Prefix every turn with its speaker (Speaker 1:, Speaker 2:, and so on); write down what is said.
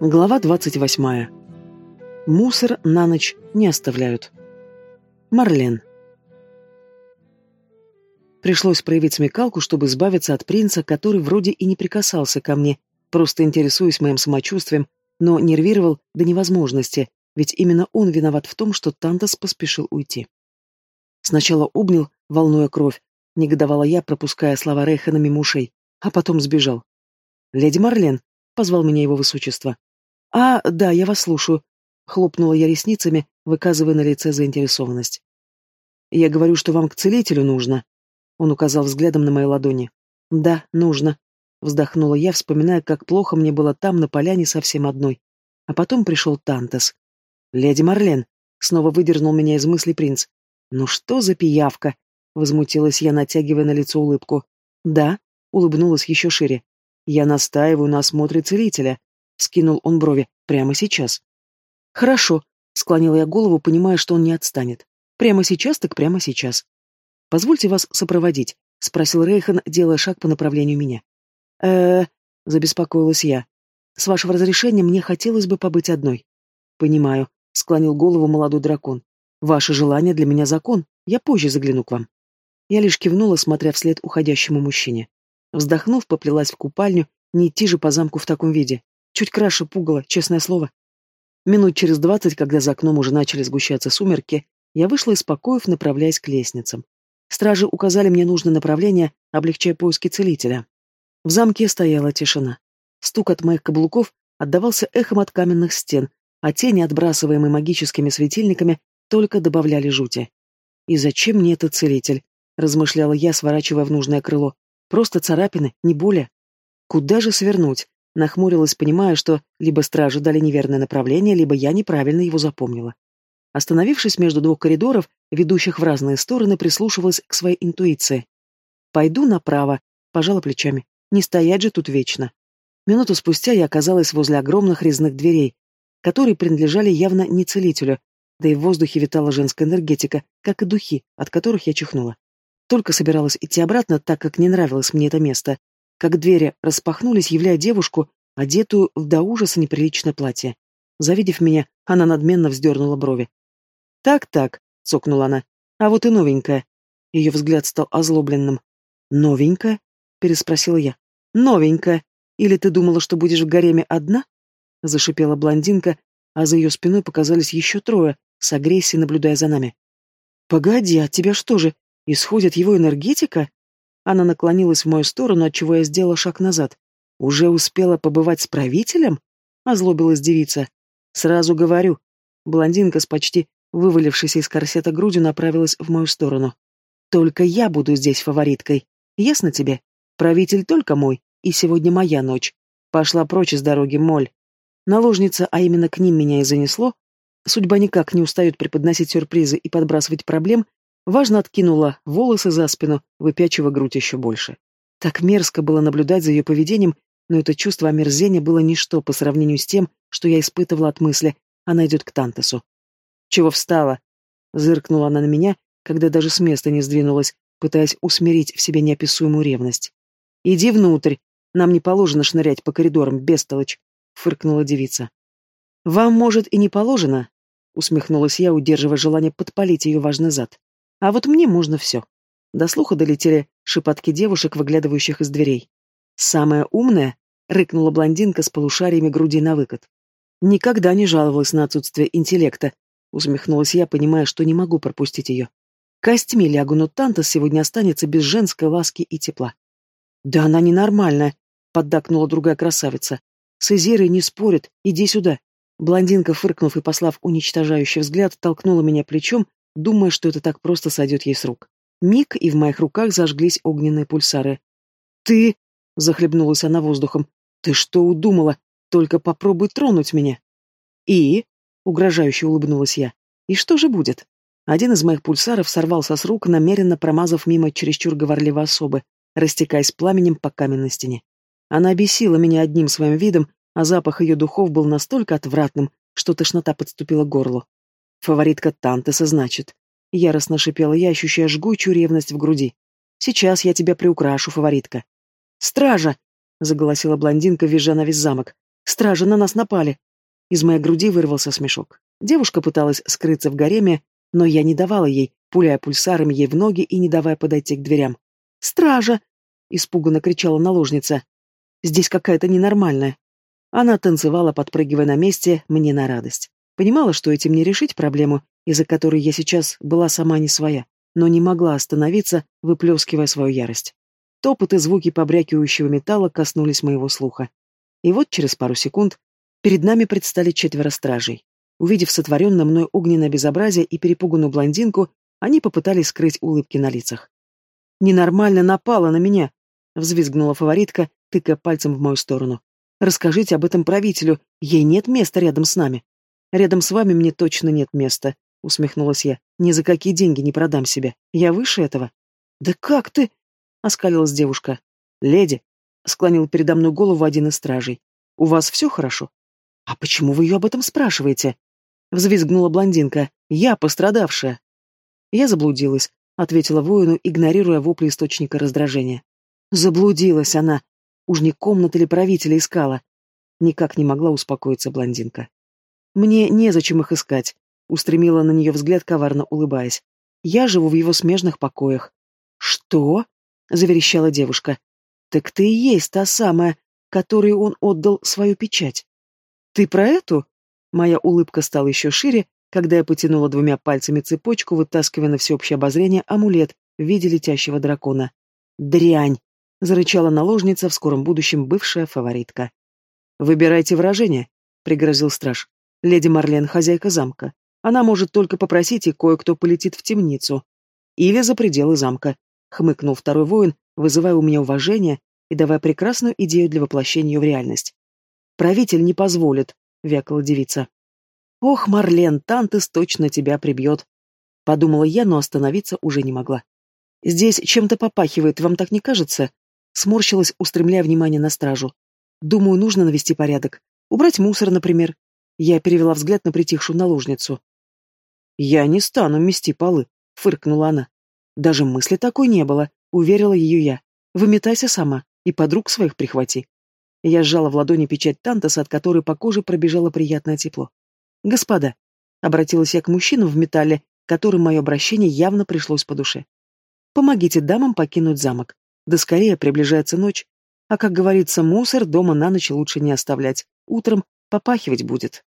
Speaker 1: Глава 28. Мусор на ночь не оставляют. Марлен. Пришлось проявить смекалку, чтобы избавиться от принца, который вроде и не прикасался ко мне, просто интересуясь моим самочувствием, но нервировал до невозможности, ведь именно он виноват в том, что Тантас поспешил уйти. Сначала обнял, волнуя кровь, негодовала я, пропуская слова Рейхана мимо ушей, а потом сбежал. «Леди Марлен», — позвал меня его высочество. «А, да, я вас слушаю», — хлопнула я ресницами, выказывая на лице заинтересованность. «Я говорю, что вам к целителю нужно», — он указал взглядом на мои ладони. «Да, нужно», — вздохнула я, вспоминая, как плохо мне было там, на поляне, совсем одной. А потом пришел Тантес. «Леди Марлен», — снова выдернул меня из мысли принц. «Ну что за пиявка?» — возмутилась я, натягивая на лицо улыбку. «Да», — улыбнулась еще шире. «Я настаиваю на осмотре целителя», Скинул он брови. Прямо сейчас. Хорошо, склонила я голову, понимая, что он не отстанет. Прямо сейчас, так прямо сейчас. Позвольте вас сопроводить, спросил Рейхан, делая шаг по направлению меня. э забеспокоилась я. С вашего разрешения мне хотелось бы побыть одной. Понимаю, склонил голову молодой дракон. Ваше желание для меня закон. Я позже загляну к вам. Я лишь кивнула, смотря вслед уходящему мужчине. Вздохнув, поплелась в купальню, не идти же по замку в таком виде. Чуть краше пугало, честное слово. Минут через двадцать, когда за окном уже начали сгущаться сумерки, я вышла из покоев, направляясь к лестницам. Стражи указали мне нужное направление, облегчая поиски целителя. В замке стояла тишина. Стук от моих каблуков отдавался эхом от каменных стен, а тени, отбрасываемые магическими светильниками, только добавляли жути. «И зачем мне этот целитель?» — размышляла я, сворачивая в нужное крыло. «Просто царапины, не более. Куда же свернуть? Нахмурилась, понимая, что либо стражи дали неверное направление, либо я неправильно его запомнила. Остановившись между двух коридоров, ведущих в разные стороны, прислушивалась к своей интуиции. «Пойду направо», — пожала плечами. «Не стоять же тут вечно». Минуту спустя я оказалась возле огромных резных дверей, которые принадлежали явно не целителю, да и в воздухе витала женская энергетика, как и духи, от которых я чихнула. Только собиралась идти обратно, так как не нравилось мне это место, как двери распахнулись, являя девушку, одетую в до ужаса неприличное платье. Завидев меня, она надменно вздернула брови. «Так-так», — цокнула она, — «а вот и новенькая». Ее взгляд стал озлобленным. «Новенькая?» — переспросила я. «Новенькая. Или ты думала, что будешь в гареме одна?» — зашипела блондинка, а за ее спиной показались еще трое, с агрессией наблюдая за нами. «Погоди, от тебя что же, исходит его энергетика?» Она наклонилась в мою сторону, отчего я сделала шаг назад. «Уже успела побывать с правителем?» — озлобилась девица. «Сразу говорю». Блондинка с почти вывалившейся из корсета грудью направилась в мою сторону. «Только я буду здесь фавориткой. Ясно тебе? Правитель только мой, и сегодня моя ночь. Пошла прочь из дороги, моль. Наложница, а именно к ним меня и занесло. Судьба никак не устает преподносить сюрпризы и подбрасывать проблем, Важно откинула волосы за спину, выпячивая грудь еще больше. Так мерзко было наблюдать за ее поведением, но это чувство омерзения было ничто по сравнению с тем, что я испытывала от мысли «она идет к Тантесу». «Чего встала?» Зыркнула она на меня, когда даже с места не сдвинулась, пытаясь усмирить в себе неописуемую ревность. «Иди внутрь, нам не положено шнырять по коридорам, бестолочь», — фыркнула девица. «Вам, может, и не положено?» — усмехнулась я, удерживая желание подпалить ее важный зад. А вот мне можно все. До слуха долетели шепотки девушек, выглядывающих из дверей. «Самая умная?» — рыкнула блондинка с полушариями груди на выкат. «Никогда не жаловалась на отсутствие интеллекта», — усмехнулась я, понимая, что не могу пропустить ее. «Костьми лягу, но Тантас сегодня останется без женской ласки и тепла». «Да она ненормальная», — поддакнула другая красавица. «С Изерой не спорит, иди сюда». Блондинка, фыркнув и послав уничтожающий взгляд, толкнула меня плечом, думая, что это так просто сойдет ей с рук. Миг, и в моих руках зажглись огненные пульсары. «Ты...» — захлебнулась она воздухом. «Ты что удумала? Только попробуй тронуть меня». «И...» — угрожающе улыбнулась я. «И что же будет?» Один из моих пульсаров сорвался с рук, намеренно промазав мимо чересчур говорливой особы, растекаясь пламенем по каменной стене. Она обесила меня одним своим видом, а запах ее духов был настолько отвратным, что тошнота подступила к горлу. Фаворитка Тантеса, значит. Яростно шипела я, ощущая жгучую ревность в груди. Сейчас я тебя приукрашу, фаворитка. Стража! Заголосила блондинка, визжа на весь замок. Стражи на нас напали!» Из моей груди вырвался смешок. Девушка пыталась скрыться в гареме, но я не давала ей, пуляя пульсарами ей в ноги и не давая подойти к дверям. «Стража!» — испуганно кричала наложница. «Здесь какая-то ненормальная». Она танцевала, подпрыгивая на месте, мне на радость. Понимала, что этим не решить проблему, из-за которой я сейчас была сама не своя, но не могла остановиться, выплескивая свою ярость. Топот и звуки побрякивающего металла коснулись моего слуха. И вот через пару секунд перед нами предстали четверо стражей. Увидев сотворенное мной огненное безобразие и перепуганную блондинку, они попытались скрыть улыбки на лицах. «Ненормально напала на меня!» — взвизгнула фаворитка, тыкая пальцем в мою сторону. «Расскажите об этом правителю, ей нет места рядом с нами». «Рядом с вами мне точно нет места», — усмехнулась я. «Ни за какие деньги не продам себя. Я выше этого». «Да как ты?» — оскалилась девушка. «Леди», — склонил передо мной голову один из стражей. «У вас все хорошо?» «А почему вы ее об этом спрашиваете?» Взвизгнула блондинка. «Я пострадавшая». «Я заблудилась», — ответила воину, игнорируя вопли источника раздражения. Заблудилась она. Уж не комната ли правителя искала. Никак не могла успокоиться блондинка. «Мне незачем их искать», — устремила на нее взгляд, коварно улыбаясь. «Я живу в его смежных покоях». «Что?» — заверещала девушка. «Так ты и есть та самая, которой он отдал свою печать». «Ты про эту?» Моя улыбка стала еще шире, когда я потянула двумя пальцами цепочку, вытаскивая на всеобщее обозрение амулет в виде летящего дракона. «Дрянь!» — зарычала наложница, в скором будущем бывшая фаворитка. «Выбирайте выражение», — пригрозил страж. «Леди Марлен — хозяйка замка. Она может только попросить, и кое-кто полетит в темницу. Или за пределы замка», — хмыкнул второй воин, вызывая у меня уважение и давая прекрасную идею для воплощения ее в реальность. «Правитель не позволит», вякала девица. «Ох, Марлен, Тантес точно тебя прибьет!» Подумала я, но остановиться уже не могла. «Здесь чем-то попахивает, вам так не кажется?» Сморщилась, устремляя внимание на стражу. «Думаю, нужно навести порядок. Убрать мусор, например». Я перевела взгляд на притихшую наложницу. «Я не стану мести полы», — фыркнула она. «Даже мысли такой не было», — уверила ее я. «Выметайся сама и подруг своих прихвати». Я сжала в ладони печать Тантаса, от которой по коже пробежало приятное тепло. «Господа», — обратилась я к мужчинам в металле, которым мое обращение явно пришлось по душе. «Помогите дамам покинуть замок. Да скорее приближается ночь. А, как говорится, мусор дома на ночь лучше не оставлять. Утром попахивать будет».